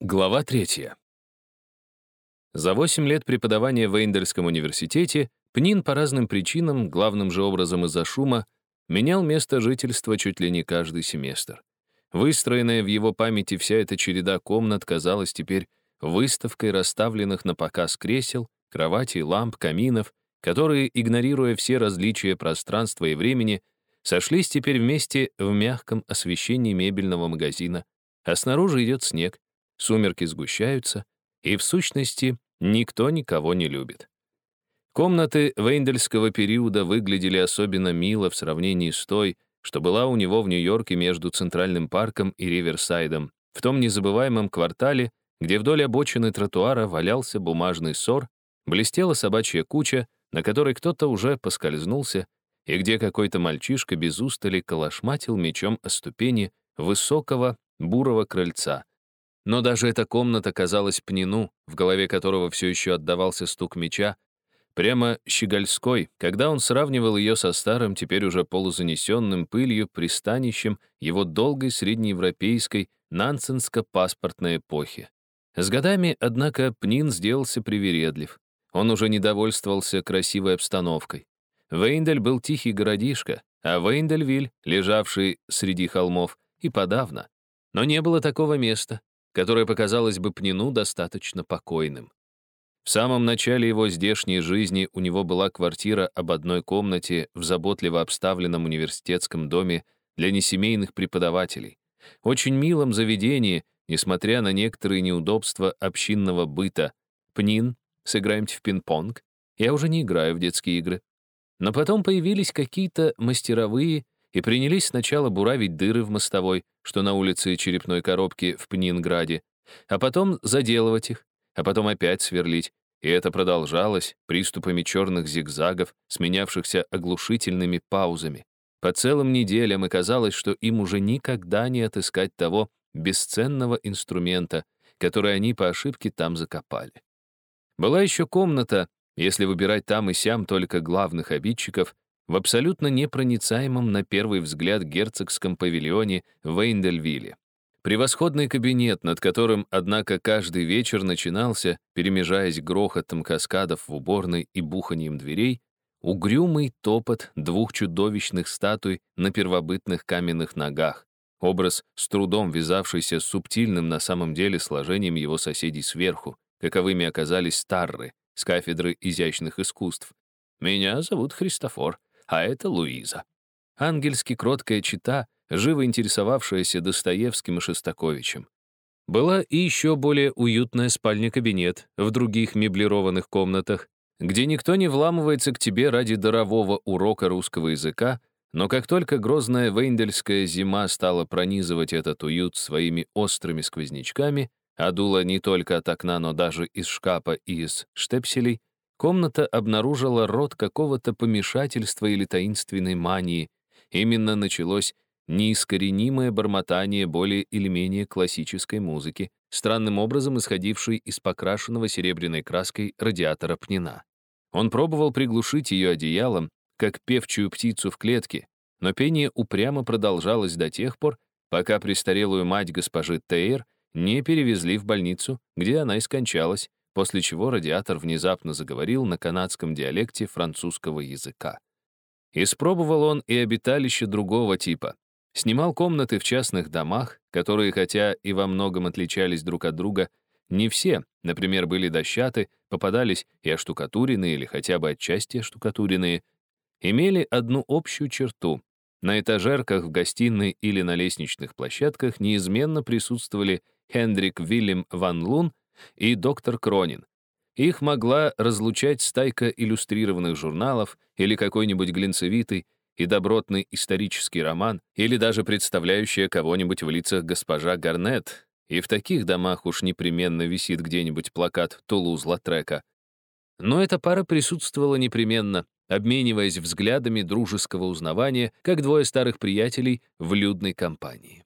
Глава третья. За 8 лет преподавания в Эйндельском университете Пнин по разным причинам, главным же образом из-за шума, менял место жительства чуть ли не каждый семестр. Выстроенная в его памяти вся эта череда комнат казалась теперь выставкой расставленных на показ кресел, кроватей, ламп, каминов, которые, игнорируя все различия пространства и времени, сошлись теперь вместе в мягком освещении мебельного магазина, а снаружи идет снег, Сумерки сгущаются, и в сущности никто никого не любит. Комнаты вейндельского периода выглядели особенно мило в сравнении с той, что была у него в Нью-Йорке между Центральным парком и Риверсайдом, в том незабываемом квартале, где вдоль обочины тротуара валялся бумажный ссор, блестела собачья куча, на которой кто-то уже поскользнулся, и где какой-то мальчишка без устали калашматил мечом о ступени высокого бурого крыльца, но даже эта комната казалась Пнину, в голове которого все еще отдавался стук меча, прямо щегольской, когда он сравнивал ее со старым, теперь уже полузанесенным пылью пристанищем его долгой среднеевропейской нансенско-паспортной эпохи. С годами, однако, Пнин сделался привередлив. Он уже не довольствовался красивой обстановкой. Вейндель был тихий городишко, а Вейндельвиль, лежавший среди холмов, и подавно. Но не было такого места, которое показалось бы Пнину достаточно покойным. В самом начале его здешней жизни у него была квартира об одной комнате в заботливо обставленном университетском доме для несемейных преподавателей. Очень милом заведении, несмотря на некоторые неудобства общинного быта. Пнин, сыграемте в пинг-понг. Я уже не играю в детские игры. Но потом появились какие-то мастеровые и принялись сначала буравить дыры в мостовой, что на улице черепной коробки в Пнинграде, а потом заделывать их, а потом опять сверлить. И это продолжалось приступами черных зигзагов, сменявшихся оглушительными паузами. По целым неделям и казалось, что им уже никогда не отыскать того бесценного инструмента, который они по ошибке там закопали. Была еще комната, если выбирать там и сям только главных обидчиков, в абсолютно непроницаемом на первый взгляд герцогском павильоне в Эйндельвилле. Превосходный кабинет, над которым, однако, каждый вечер начинался, перемежаясь грохотом каскадов в уборной и буханием дверей, угрюмый топот двух чудовищных статуй на первобытных каменных ногах, образ с трудом вязавшийся с субтильным на самом деле сложением его соседей сверху, каковыми оказались старры с кафедры изящных искусств. «Меня зовут Христофор», а это Луиза. Ангельски кроткая чита, живо интересовавшаяся Достоевским и Шостаковичем. Была и еще более уютная спальня-кабинет в других меблированных комнатах, где никто не вламывается к тебе ради дарового урока русского языка, но как только грозная вейндельская зима стала пронизывать этот уют своими острыми сквознячками, а дула не только от окна, но даже из шкафа и из штепселей, комната обнаружила род какого-то помешательства или таинственной мании. Именно началось неискоренимое бормотание более или менее классической музыки, странным образом исходившей из покрашенного серебряной краской радиатора пнина. Он пробовал приглушить ее одеялом, как певчую птицу в клетке, но пение упрямо продолжалось до тех пор, пока престарелую мать госпожи Тейр не перевезли в больницу, где она и скончалась, после чего радиатор внезапно заговорил на канадском диалекте французского языка. Испробовал он и обиталище другого типа. Снимал комнаты в частных домах, которые, хотя и во многом отличались друг от друга, не все, например, были дощаты, попадались и оштукатуренные или хотя бы отчасти оштукатуренные, имели одну общую черту. На этажерках в гостиной или на лестничных площадках неизменно присутствовали Хендрик Вильям Ван Лун и доктор Кронин. Их могла разлучать стайка иллюстрированных журналов или какой-нибудь глинцевитый и добротный исторический роман, или даже представляющая кого-нибудь в лицах госпожа Гарнет, и в таких домах уж непременно висит где-нибудь плакат Тулуз-Латрека. Но эта пара присутствовала непременно, обмениваясь взглядами дружеского узнавания, как двое старых приятелей в людной компании.